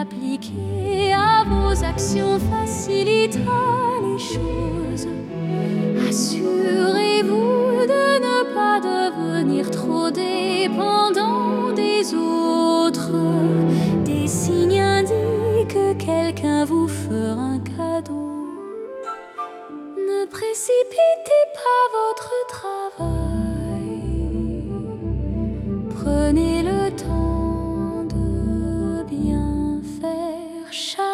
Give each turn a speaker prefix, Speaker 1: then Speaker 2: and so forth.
Speaker 1: appliquez à vos actions facilitera les choses. Assurez-vous de ne pas devenir trop dépendant des autres. Des signes indiquent que quelqu'un vous fera un cadeau. Ne précipitez pas votre travail. shine.